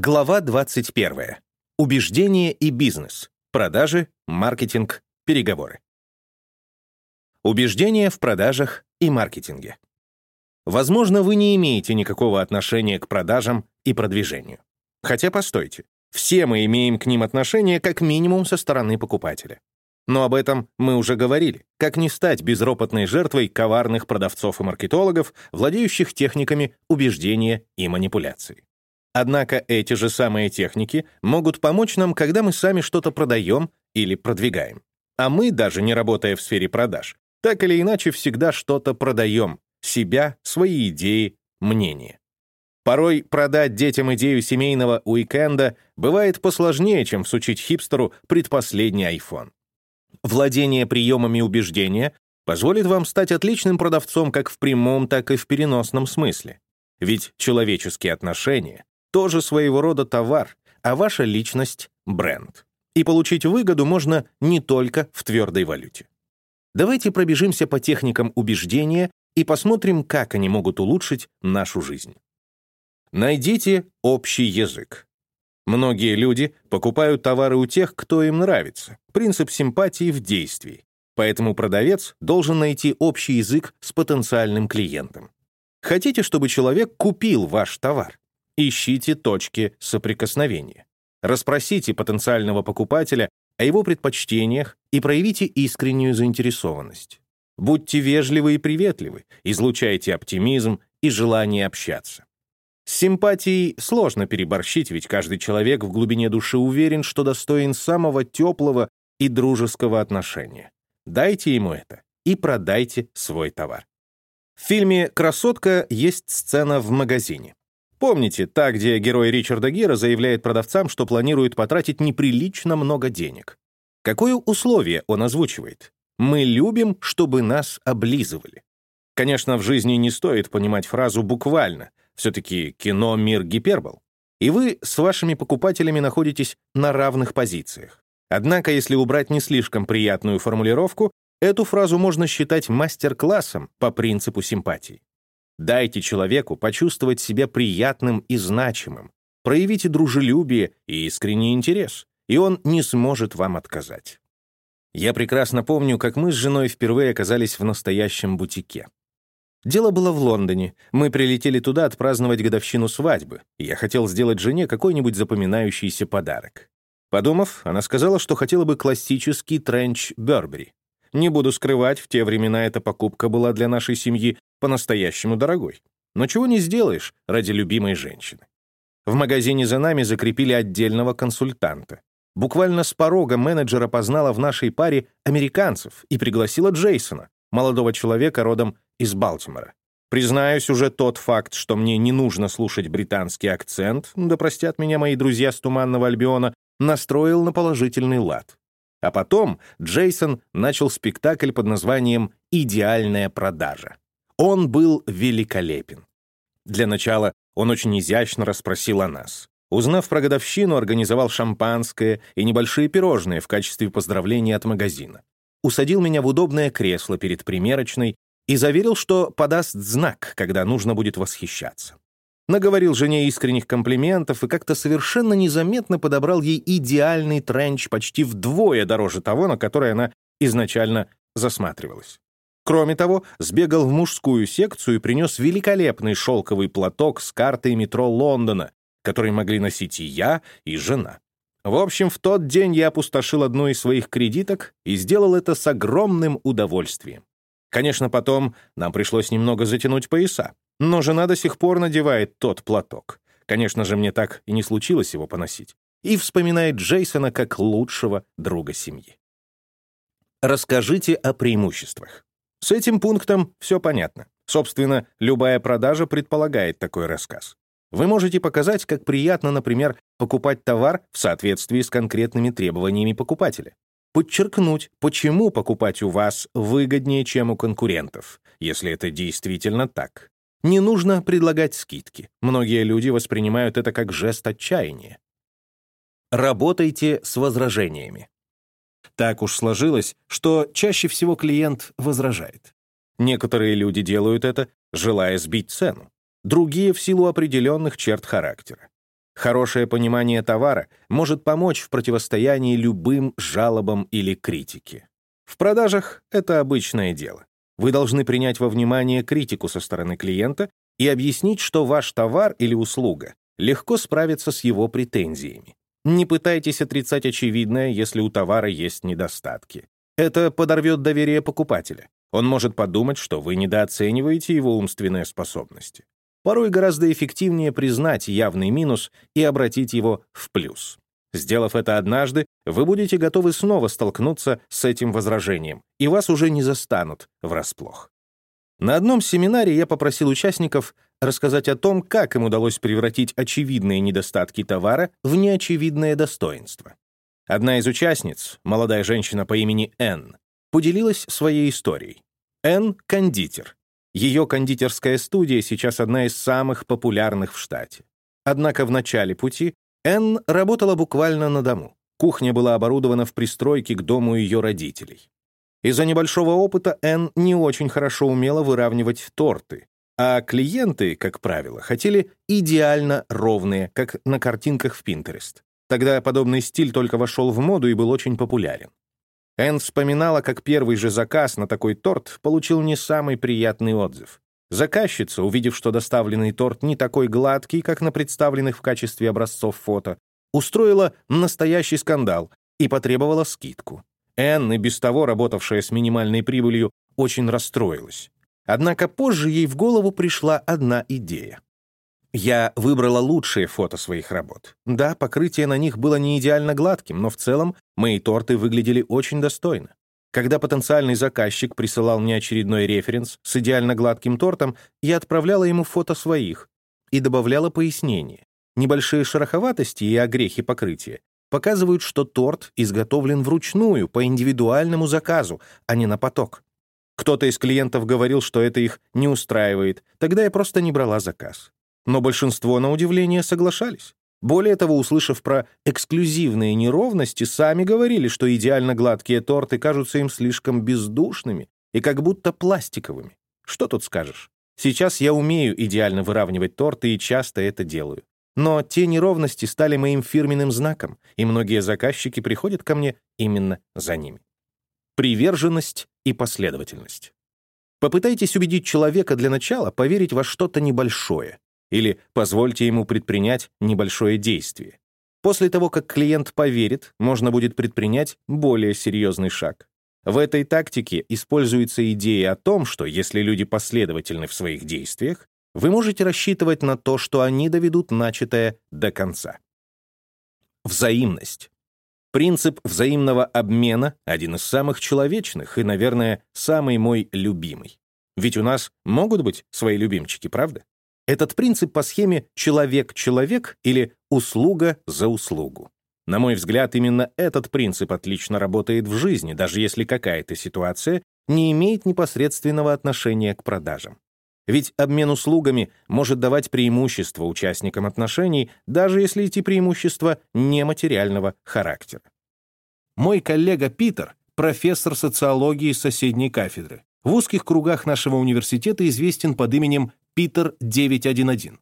Глава 21. Убеждения и бизнес. Продажи, маркетинг, переговоры. Убеждения в продажах и маркетинге. Возможно, вы не имеете никакого отношения к продажам и продвижению. Хотя, постойте, все мы имеем к ним отношение как минимум со стороны покупателя. Но об этом мы уже говорили. Как не стать безропотной жертвой коварных продавцов и маркетологов, владеющих техниками убеждения и манипуляции. Однако эти же самые техники могут помочь нам, когда мы сами что-то продаем или продвигаем. А мы, даже не работая в сфере продаж, так или иначе всегда что-то продаем, себя, свои идеи, мнение. Порой продать детям идею семейного уикенда бывает посложнее, чем всучить хипстеру предпоследний iPhone. Владение приемами убеждения позволит вам стать отличным продавцом как в прямом, так и в переносном смысле. Ведь человеческие отношения тоже своего рода товар, а ваша личность — бренд. И получить выгоду можно не только в твердой валюте. Давайте пробежимся по техникам убеждения и посмотрим, как они могут улучшить нашу жизнь. Найдите общий язык. Многие люди покупают товары у тех, кто им нравится. Принцип симпатии в действии. Поэтому продавец должен найти общий язык с потенциальным клиентом. Хотите, чтобы человек купил ваш товар? Ищите точки соприкосновения. Расспросите потенциального покупателя о его предпочтениях и проявите искреннюю заинтересованность. Будьте вежливы и приветливы, излучайте оптимизм и желание общаться. С симпатией сложно переборщить, ведь каждый человек в глубине души уверен, что достоин самого теплого и дружеского отношения. Дайте ему это и продайте свой товар. В фильме «Красотка» есть сцена в магазине. Помните, та, где герой Ричарда Гира заявляет продавцам, что планирует потратить неприлично много денег. Какое условие он озвучивает? «Мы любим, чтобы нас облизывали». Конечно, в жизни не стоит понимать фразу буквально. Все-таки кино — мир гипербол. И вы с вашими покупателями находитесь на равных позициях. Однако, если убрать не слишком приятную формулировку, эту фразу можно считать мастер-классом по принципу симпатии. Дайте человеку почувствовать себя приятным и значимым. Проявите дружелюбие и искренний интерес, и он не сможет вам отказать. Я прекрасно помню, как мы с женой впервые оказались в настоящем бутике. Дело было в Лондоне. Мы прилетели туда отпраздновать годовщину свадьбы, я хотел сделать жене какой-нибудь запоминающийся подарок. Подумав, она сказала, что хотела бы классический тренч Бербери. Не буду скрывать, в те времена эта покупка была для нашей семьи по-настоящему дорогой. Но чего не сделаешь ради любимой женщины. В магазине за нами закрепили отдельного консультанта. Буквально с порога менеджер опознала в нашей паре американцев и пригласила Джейсона, молодого человека родом из Балтимора. Признаюсь, уже тот факт, что мне не нужно слушать британский акцент, да простят меня мои друзья с Туманного Альбиона, настроил на положительный лад. А потом Джейсон начал спектакль под названием «Идеальная продажа». Он был великолепен. Для начала он очень изящно расспросил о нас. Узнав про годовщину, организовал шампанское и небольшие пирожные в качестве поздравления от магазина. Усадил меня в удобное кресло перед примерочной и заверил, что подаст знак, когда нужно будет восхищаться. Наговорил жене искренних комплиментов и как-то совершенно незаметно подобрал ей идеальный тренч почти вдвое дороже того, на который она изначально засматривалась. Кроме того, сбегал в мужскую секцию и принес великолепный шелковый платок с картой метро Лондона, который могли носить и я, и жена. В общем, в тот день я опустошил одну из своих кредиток и сделал это с огромным удовольствием. Конечно, потом нам пришлось немного затянуть пояса, но жена до сих пор надевает тот платок. Конечно же, мне так и не случилось его поносить. И вспоминает Джейсона как лучшего друга семьи. Расскажите о преимуществах. С этим пунктом все понятно. Собственно, любая продажа предполагает такой рассказ. Вы можете показать, как приятно, например, покупать товар в соответствии с конкретными требованиями покупателя. Подчеркнуть, почему покупать у вас выгоднее, чем у конкурентов, если это действительно так. Не нужно предлагать скидки. Многие люди воспринимают это как жест отчаяния. Работайте с возражениями. Так уж сложилось, что чаще всего клиент возражает. Некоторые люди делают это, желая сбить цену, другие — в силу определенных черт характера. Хорошее понимание товара может помочь в противостоянии любым жалобам или критике. В продажах это обычное дело. Вы должны принять во внимание критику со стороны клиента и объяснить, что ваш товар или услуга легко справится с его претензиями. Не пытайтесь отрицать очевидное, если у товара есть недостатки. Это подорвет доверие покупателя. Он может подумать, что вы недооцениваете его умственные способности. Порой гораздо эффективнее признать явный минус и обратить его в плюс. Сделав это однажды, вы будете готовы снова столкнуться с этим возражением, и вас уже не застанут врасплох. На одном семинаре я попросил участников рассказать о том, как им удалось превратить очевидные недостатки товара в неочевидное достоинство. Одна из участниц, молодая женщина по имени Энн, поделилась своей историей. Энн — кондитер. Ее кондитерская студия сейчас одна из самых популярных в штате. Однако в начале пути Энн работала буквально на дому. Кухня была оборудована в пристройке к дому ее родителей. Из-за небольшого опыта Энн не очень хорошо умела выравнивать торты, а клиенты, как правило, хотели идеально ровные, как на картинках в Pinterest. Тогда подобный стиль только вошел в моду и был очень популярен. Энн вспоминала, как первый же заказ на такой торт получил не самый приятный отзыв. Заказчица, увидев, что доставленный торт не такой гладкий, как на представленных в качестве образцов фото, устроила настоящий скандал и потребовала скидку. Энн, и без того работавшая с минимальной прибылью, очень расстроилась. Однако позже ей в голову пришла одна идея. Я выбрала лучшие фото своих работ. Да, покрытие на них было не идеально гладким, но в целом мои торты выглядели очень достойно. Когда потенциальный заказчик присылал мне очередной референс с идеально гладким тортом, я отправляла ему фото своих и добавляла пояснение. Небольшие шероховатости и огрехи покрытия показывают, что торт изготовлен вручную, по индивидуальному заказу, а не на поток. Кто-то из клиентов говорил, что это их не устраивает, тогда я просто не брала заказ. Но большинство, на удивление, соглашались. Более того, услышав про эксклюзивные неровности, сами говорили, что идеально гладкие торты кажутся им слишком бездушными и как будто пластиковыми. Что тут скажешь? Сейчас я умею идеально выравнивать торты и часто это делаю. Но те неровности стали моим фирменным знаком, и многие заказчики приходят ко мне именно за ними. Приверженность и последовательность. Попытайтесь убедить человека для начала поверить во что-то небольшое, или позвольте ему предпринять небольшое действие. После того, как клиент поверит, можно будет предпринять более серьезный шаг. В этой тактике используется идея о том, что если люди последовательны в своих действиях, вы можете рассчитывать на то, что они доведут начатое до конца. Взаимность. Принцип взаимного обмена — один из самых человечных и, наверное, самый мой любимый. Ведь у нас могут быть свои любимчики, правда? Этот принцип по схеме «человек-человек» или «услуга за услугу». На мой взгляд, именно этот принцип отлично работает в жизни, даже если какая-то ситуация не имеет непосредственного отношения к продажам. Ведь обмен услугами может давать преимущество участникам отношений, даже если эти преимущества нематериального характера. Мой коллега Питер — профессор социологии соседней кафедры. В узких кругах нашего университета известен под именем Питер 911.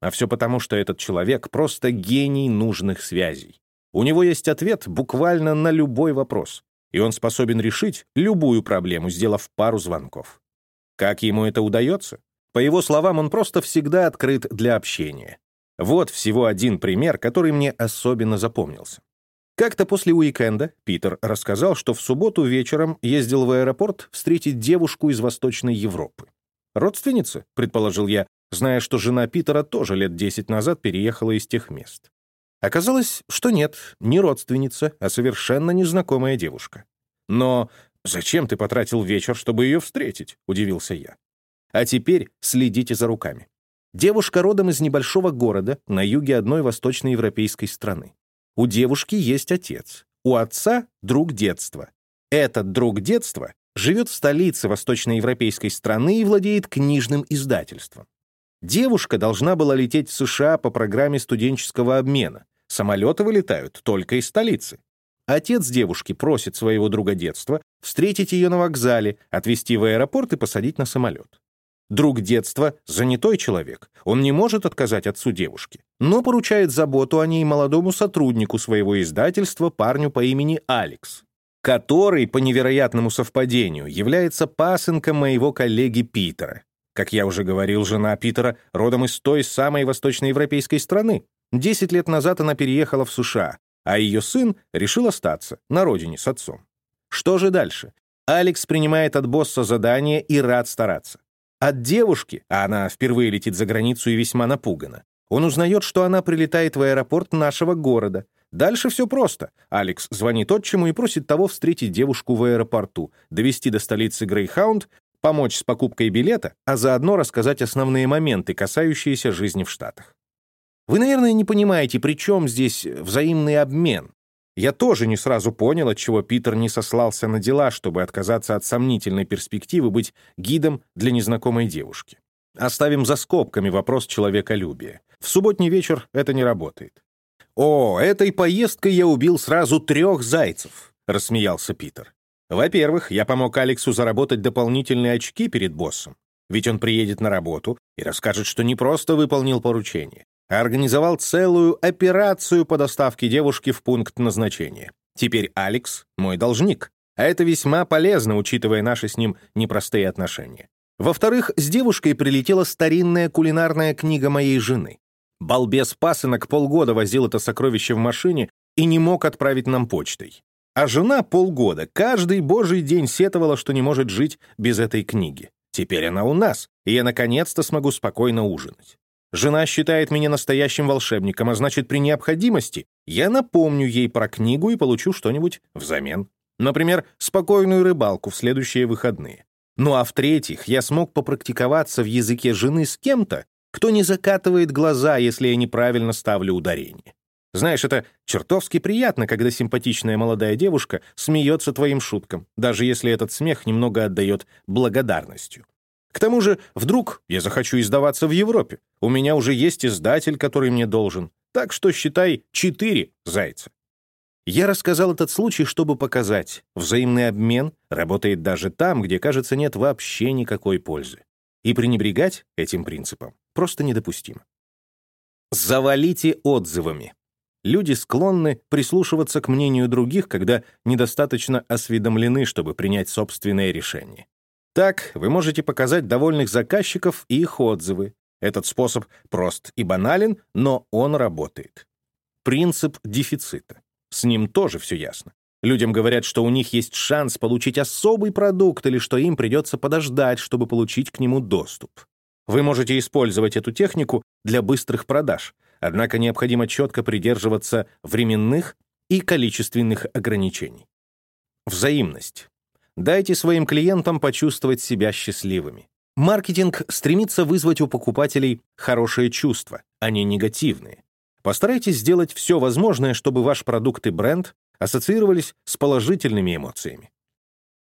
А все потому, что этот человек просто гений нужных связей. У него есть ответ буквально на любой вопрос, и он способен решить любую проблему, сделав пару звонков. Как ему это удается? По его словам, он просто всегда открыт для общения. Вот всего один пример, который мне особенно запомнился. Как-то после уикенда Питер рассказал, что в субботу вечером ездил в аэропорт встретить девушку из Восточной Европы. «Родственница?» — предположил я, зная, что жена Питера тоже лет 10 назад переехала из тех мест. Оказалось, что нет, не родственница, а совершенно незнакомая девушка. Но «Зачем ты потратил вечер, чтобы ее встретить?» — удивился я. «А теперь следите за руками. Девушка родом из небольшого города на юге одной восточноевропейской страны. У девушки есть отец. У отца — друг детства. Этот друг детства живет в столице восточноевропейской страны и владеет книжным издательством. Девушка должна была лететь в США по программе студенческого обмена. Самолеты вылетают только из столицы. Отец девушки просит своего друга детства встретить ее на вокзале, отвезти в аэропорт и посадить на самолет. Друг детства — занятой человек. Он не может отказать отцу девушки, но поручает заботу о ней молодому сотруднику своего издательства, парню по имени Алекс, который, по невероятному совпадению, является пасынком моего коллеги Питера. Как я уже говорил, жена Питера родом из той самой восточноевропейской страны. Десять лет назад она переехала в США, а ее сын решил остаться на родине с отцом. Что же дальше? Алекс принимает от босса задание и рад стараться. От девушки, а она впервые летит за границу и весьма напугана, он узнает, что она прилетает в аэропорт нашего города. Дальше все просто. Алекс звонит отчиму и просит того встретить девушку в аэропорту, довести до столицы Грейхаунд, помочь с покупкой билета, а заодно рассказать основные моменты, касающиеся жизни в Штатах. Вы, наверное, не понимаете, при чем здесь взаимный обмен. Я тоже не сразу понял, отчего Питер не сослался на дела, чтобы отказаться от сомнительной перспективы быть гидом для незнакомой девушки. Оставим за скобками вопрос человеколюбия. В субботний вечер это не работает. «О, этой поездкой я убил сразу трех зайцев», — рассмеялся Питер. «Во-первых, я помог Алексу заработать дополнительные очки перед боссом, ведь он приедет на работу и расскажет, что не просто выполнил поручение, организовал целую операцию по доставке девушки в пункт назначения. Теперь Алекс — мой должник, а это весьма полезно, учитывая наши с ним непростые отношения. Во-вторых, с девушкой прилетела старинная кулинарная книга моей жены. Балбес пасынок полгода возил это сокровище в машине и не мог отправить нам почтой. А жена полгода каждый божий день сетовала, что не может жить без этой книги. Теперь она у нас, и я наконец-то смогу спокойно ужинать. Жена считает меня настоящим волшебником, а значит, при необходимости я напомню ей про книгу и получу что-нибудь взамен. Например, спокойную рыбалку в следующие выходные. Ну а в-третьих, я смог попрактиковаться в языке жены с кем-то, кто не закатывает глаза, если я неправильно ставлю ударение. Знаешь, это чертовски приятно, когда симпатичная молодая девушка смеется твоим шуткам, даже если этот смех немного отдает благодарностью. К тому же, вдруг я захочу издаваться в Европе. У меня уже есть издатель, который мне должен. Так что считай четыре зайца. Я рассказал этот случай, чтобы показать, взаимный обмен работает даже там, где, кажется, нет вообще никакой пользы. И пренебрегать этим принципом просто недопустимо. Завалите отзывами. Люди склонны прислушиваться к мнению других, когда недостаточно осведомлены, чтобы принять собственное решение. Так вы можете показать довольных заказчиков и их отзывы. Этот способ прост и банален, но он работает. Принцип дефицита. С ним тоже все ясно. Людям говорят, что у них есть шанс получить особый продукт или что им придется подождать, чтобы получить к нему доступ. Вы можете использовать эту технику для быстрых продаж, однако необходимо четко придерживаться временных и количественных ограничений. Взаимность. Дайте своим клиентам почувствовать себя счастливыми. Маркетинг стремится вызвать у покупателей хорошие чувства, а не негативные. Постарайтесь сделать все возможное, чтобы ваш продукт и бренд ассоциировались с положительными эмоциями.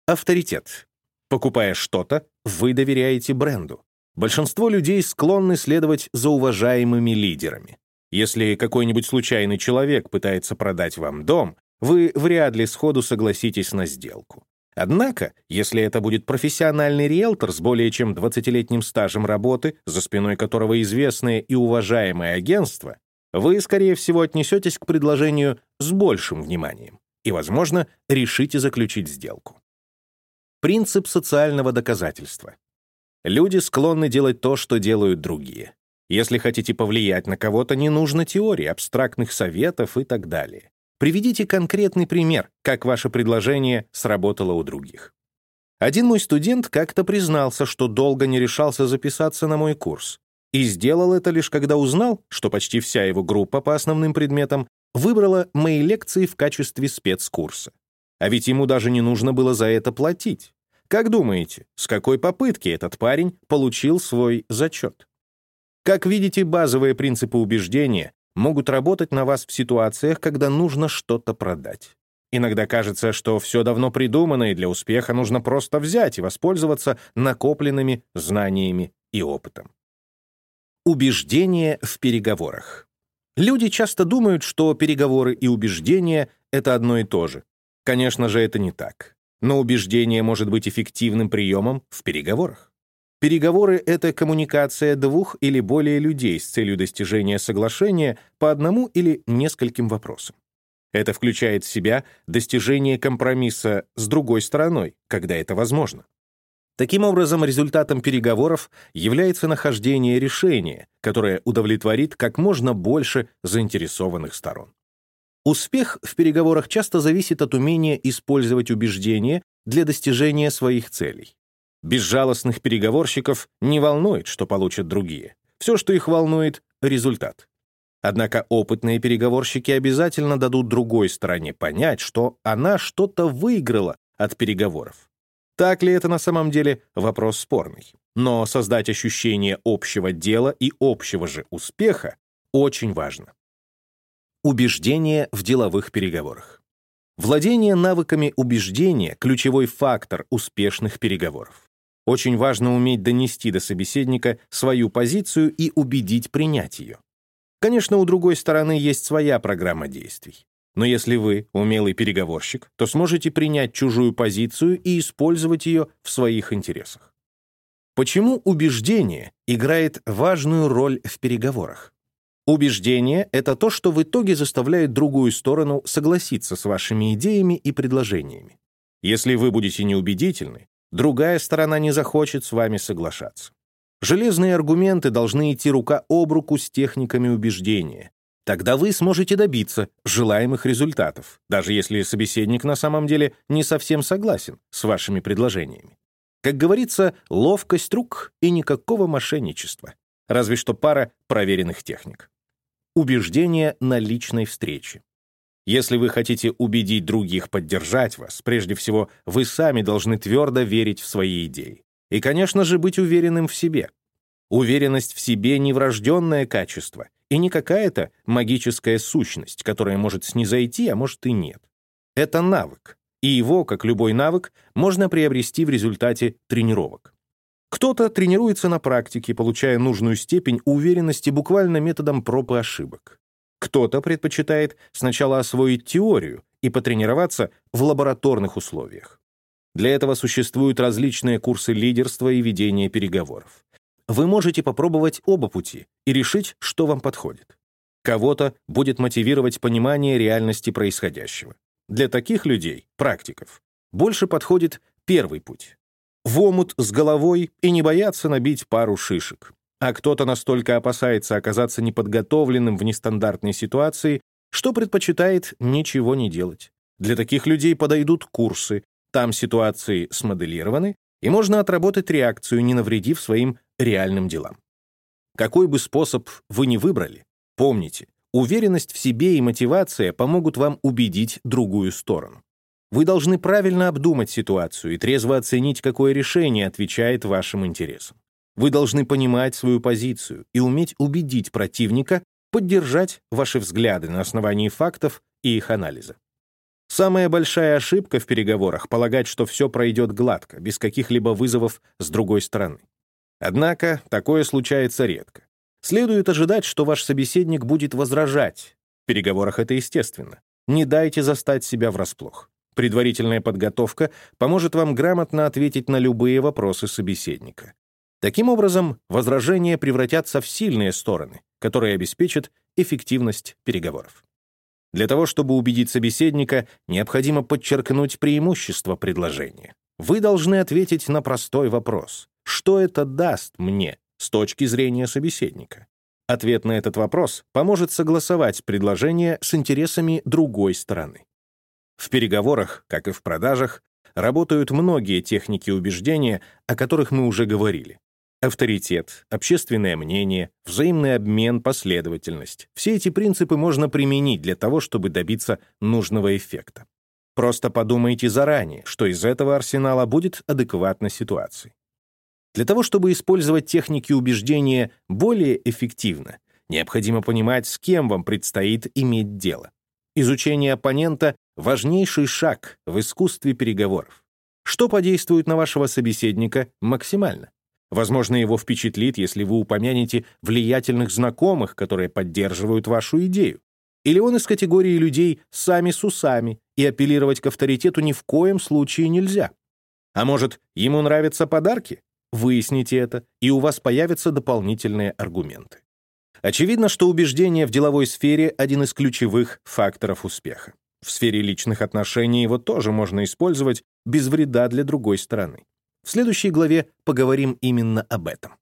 Авторитет. Покупая что-то, вы доверяете бренду. Большинство людей склонны следовать за уважаемыми лидерами. Если какой-нибудь случайный человек пытается продать вам дом, вы вряд ли сходу согласитесь на сделку. Однако, если это будет профессиональный риэлтор с более чем 20-летним стажем работы, за спиной которого известное и уважаемое агентство, вы, скорее всего, отнесетесь к предложению с большим вниманием и, возможно, решите заключить сделку. Принцип социального доказательства. Люди склонны делать то, что делают другие. Если хотите повлиять на кого-то, не нужно теории, абстрактных советов и так далее. Приведите конкретный пример, как ваше предложение сработало у других. Один мой студент как-то признался, что долго не решался записаться на мой курс. И сделал это лишь когда узнал, что почти вся его группа по основным предметам выбрала мои лекции в качестве спецкурса. А ведь ему даже не нужно было за это платить. Как думаете, с какой попытки этот парень получил свой зачет? Как видите, базовые принципы убеждения могут работать на вас в ситуациях, когда нужно что-то продать. Иногда кажется, что все давно придумано, и для успеха нужно просто взять и воспользоваться накопленными знаниями и опытом. Убеждение в переговорах. Люди часто думают, что переговоры и убеждения — это одно и то же. Конечно же, это не так. Но убеждение может быть эффективным приемом в переговорах. Переговоры — это коммуникация двух или более людей с целью достижения соглашения по одному или нескольким вопросам. Это включает в себя достижение компромисса с другой стороной, когда это возможно. Таким образом, результатом переговоров является нахождение решения, которое удовлетворит как можно больше заинтересованных сторон. Успех в переговорах часто зависит от умения использовать убеждения для достижения своих целей. Безжалостных переговорщиков не волнует, что получат другие. Все, что их волнует — результат. Однако опытные переговорщики обязательно дадут другой стороне понять, что она что-то выиграла от переговоров. Так ли это на самом деле — вопрос спорный. Но создать ощущение общего дела и общего же успеха очень важно. Убеждение в деловых переговорах. Владение навыками убеждения — ключевой фактор успешных переговоров. Очень важно уметь донести до собеседника свою позицию и убедить принять ее. Конечно, у другой стороны есть своя программа действий. Но если вы умелый переговорщик, то сможете принять чужую позицию и использовать ее в своих интересах. Почему убеждение играет важную роль в переговорах? Убеждение — это то, что в итоге заставляет другую сторону согласиться с вашими идеями и предложениями. Если вы будете неубедительны, другая сторона не захочет с вами соглашаться. Железные аргументы должны идти рука об руку с техниками убеждения. Тогда вы сможете добиться желаемых результатов, даже если собеседник на самом деле не совсем согласен с вашими предложениями. Как говорится, ловкость рук и никакого мошенничества. Разве что пара проверенных техник. Убеждение на личной встрече. Если вы хотите убедить других поддержать вас, прежде всего, вы сами должны твердо верить в свои идеи. И, конечно же, быть уверенным в себе. Уверенность в себе — не врожденное качество и не какая-то магическая сущность, которая может снизойти, а может и нет. Это навык, и его, как любой навык, можно приобрести в результате тренировок. Кто-то тренируется на практике, получая нужную степень уверенности буквально методом проб и ошибок. Кто-то предпочитает сначала освоить теорию и потренироваться в лабораторных условиях. Для этого существуют различные курсы лидерства и ведения переговоров. Вы можете попробовать оба пути и решить, что вам подходит. Кого-то будет мотивировать понимание реальности происходящего. Для таких людей, практиков, больше подходит первый путь. В омут с головой и не бояться набить пару шишек а кто-то настолько опасается оказаться неподготовленным в нестандартной ситуации, что предпочитает ничего не делать. Для таких людей подойдут курсы, там ситуации смоделированы, и можно отработать реакцию, не навредив своим реальным делам. Какой бы способ вы ни выбрали, помните, уверенность в себе и мотивация помогут вам убедить другую сторону. Вы должны правильно обдумать ситуацию и трезво оценить, какое решение отвечает вашим интересам. Вы должны понимать свою позицию и уметь убедить противника поддержать ваши взгляды на основании фактов и их анализа. Самая большая ошибка в переговорах — полагать, что все пройдет гладко, без каких-либо вызовов с другой стороны. Однако такое случается редко. Следует ожидать, что ваш собеседник будет возражать. В переговорах это естественно. Не дайте застать себя врасплох. Предварительная подготовка поможет вам грамотно ответить на любые вопросы собеседника. Таким образом, возражения превратятся в сильные стороны, которые обеспечат эффективность переговоров. Для того, чтобы убедить собеседника, необходимо подчеркнуть преимущество предложения. Вы должны ответить на простой вопрос. Что это даст мне с точки зрения собеседника? Ответ на этот вопрос поможет согласовать предложение с интересами другой стороны. В переговорах, как и в продажах, работают многие техники убеждения, о которых мы уже говорили. Авторитет, общественное мнение, взаимный обмен, последовательность. Все эти принципы можно применить для того, чтобы добиться нужного эффекта. Просто подумайте заранее, что из этого арсенала будет адекватно ситуации. Для того, чтобы использовать техники убеждения более эффективно, необходимо понимать, с кем вам предстоит иметь дело. Изучение оппонента — важнейший шаг в искусстве переговоров. Что подействует на вашего собеседника максимально? Возможно, его впечатлит, если вы упомянете влиятельных знакомых, которые поддерживают вашу идею. Или он из категории людей «сами с усами», и апеллировать к авторитету ни в коем случае нельзя. А может, ему нравятся подарки? выясните это, и у вас появятся дополнительные аргументы. Очевидно, что убеждение в деловой сфере — один из ключевых факторов успеха. В сфере личных отношений его тоже можно использовать без вреда для другой стороны. В следующей главе поговорим именно об этом.